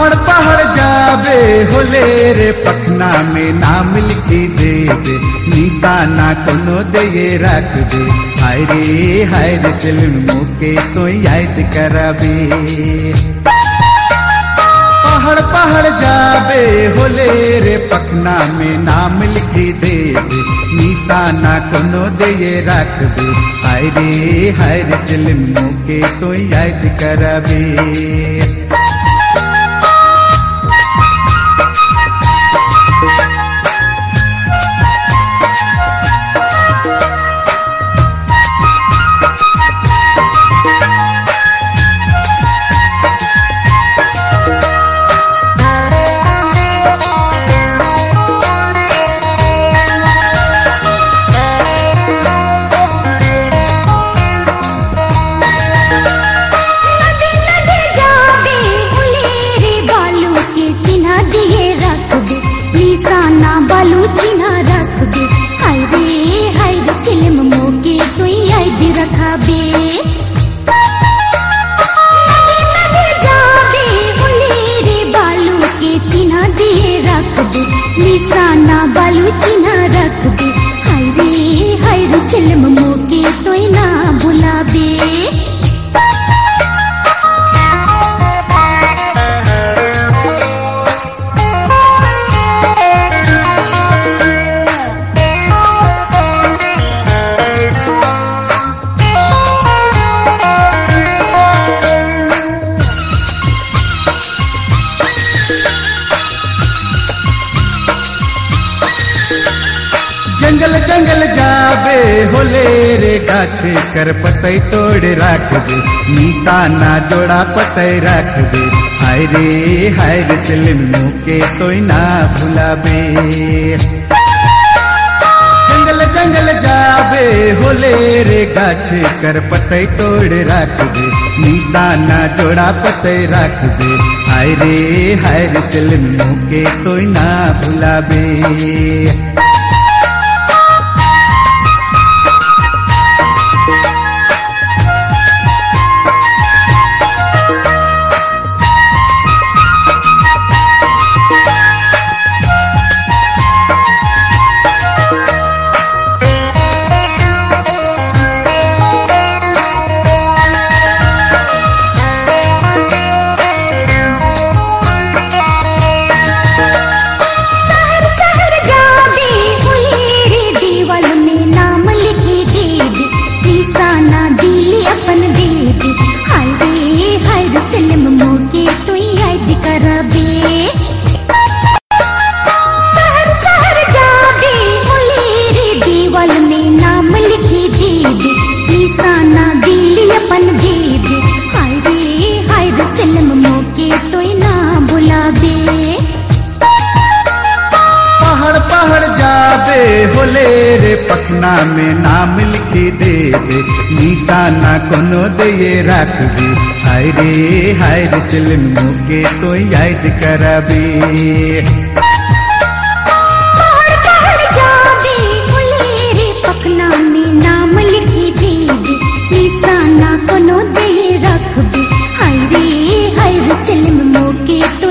जाबे, होले रे पखना में नाम लिखी दे दे निशाना कोनो दे रख दे हाय रे हाय रे, फ़िल्म के तो याद कराबे। पहाड़ पहाड़ जाबे, होले रे पखना में नाम लिखी दे दे निशाना कोनो दे रख दे हाय रे हाय रे, फ़िल्म के तो याद कराबे। चिन्ह रख दे। हाय रे हाय रे सिलम मोके तो रखाबे जाबे उलेरे बालू के चिन्ह दे निशाना बालू चिन्ह रख दे। हाय रे हाय रे सिलम मोके तो ना भुलाबे जंगल जंगल जाबे होले रे गाछे। कर पतई तोड़ राख दे निशाना जोड़ा पतई रख दे हाय रे हाय रे फ़िल्म के तो ना भुलाबे। जंगल जंगल जाबे होले रे गाछे। कर पतई तोड़ रख दे निशाना जोड़ा पतई रख दे हाय रे हाय रे फ़िल्म के तो ना भुलाबे। जाबे होले रे पटना में नाम लिखी दे। दे निशाना कोनो दे रख दे। हाय रे हाय रे फ़िल्म के तो याद कराबे दे दे। दे दे। सिलम तो